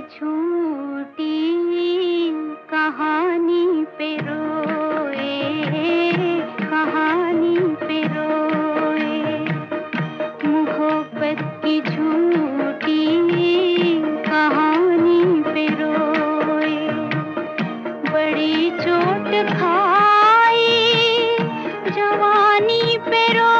छूटी कहानी पे रोए, कहानी पे रोए। मोहब्बत की झूठी कहानी पे रोए। बड़ी चोट खाई, जवानी पे रोए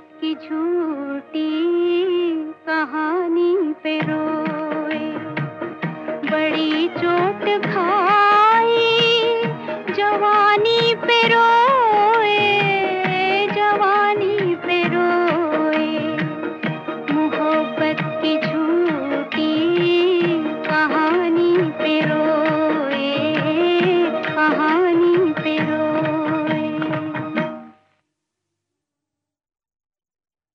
मोहब्बत की झूठी कहानी पे रोए। बड़ी चोट खाई